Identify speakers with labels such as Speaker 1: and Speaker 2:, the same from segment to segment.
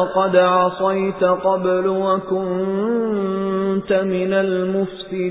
Speaker 1: وَقَدْ عَصَيْتَ قَبْلُ وَكُنْتَ مِنَ الْمُفْسِدِينَ.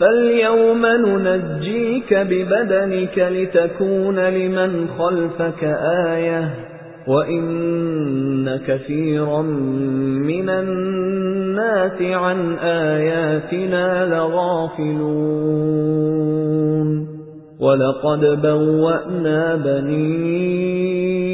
Speaker 1: فَالْيَوْمَ نُنَجِّيكَ بِبَدَنِكَ لِتَكُونَ لِمَنْ خَلْفَكَ آيَةً وَإِنَّ كَثِيرًا مِنَ النَّاسِ عَن آيَاتِنَا لَغَافِلُونَ. وَلَقَدْ بَوَّأْنَا بَنِي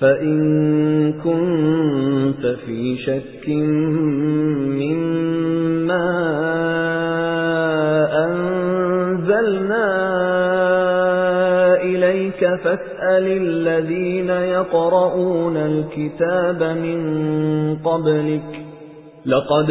Speaker 1: فَإِن كُنتَ فِي شَكٍّ مِّمَّا أَنزَلْنَا إِلَيْكَ فَاسْأَلِ الَّذِينَ يَقْرَؤُونَ الْكِتَابَ مِن قَبْلِكَ لَقَدْ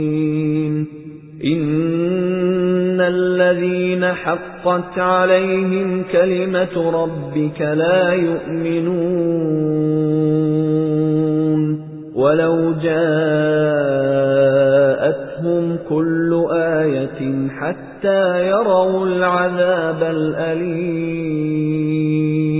Speaker 1: الَّذِينَ حَقَّتْ عَلَيْهِمْ كَلِمَةُ رَبِّكَ لَا يُؤْمِنُونَ. وَلَوْ جَاءَتْهُمْ كُلُّ آيَةٍ حَتَّى يَرَوْا الْعَذَابَ الْأَلِيمَ.